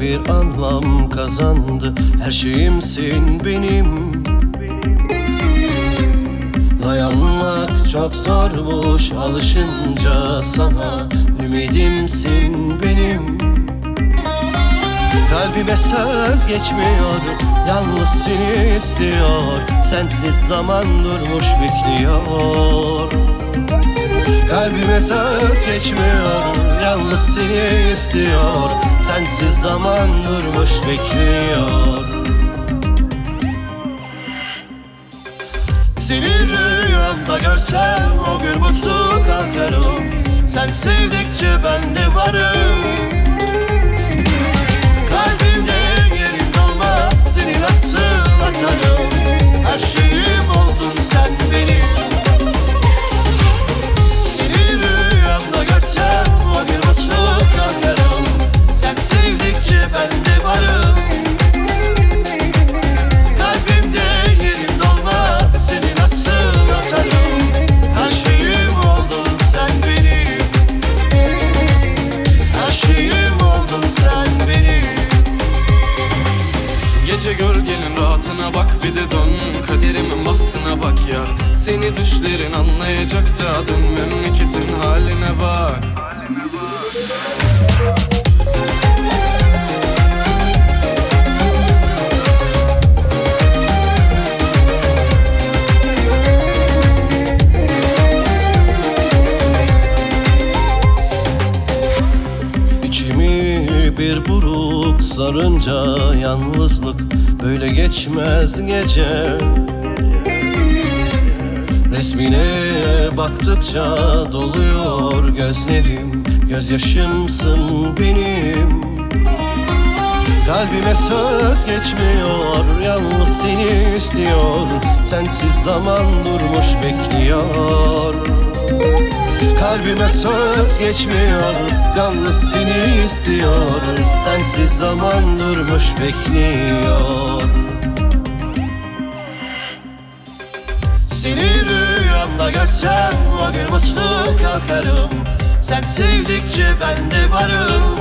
bir anlam kazandı. Her şeyimsin benim. Dayanmak çok zormuş alışınca sana. Ümidimsin benim. Kalbime söz geçmiyor Yalnız seni istiyor. Sensiz zaman durmuş bekliyor. Kalbime söz geçmiyor Yalnız seni istiyor bekliyor. Seni rüyamda görsem O gün mutlu kalkarım Sen sevdikçe ben de varım gölgenin rahatına bak bir de dön. Kaderimin bahtına bak yar Seni düşlerin anlayacak da dön buruk sarınca yalnızlık böyle geçmez gece. Resmine baktıkça doluyor gözlerim. Gözyaşımsın benim. Kalbime söz geçmiyor Yalnız seni istiyor. Sensiz zaman durmuş bekliyor Kalbime söz geçmiyor Yalnız seni istiyor Sensiz zaman durmuş bekliyor. Seni rüyamda görsem O gün mutlu kalkarım Sen sevdikçe ben de varım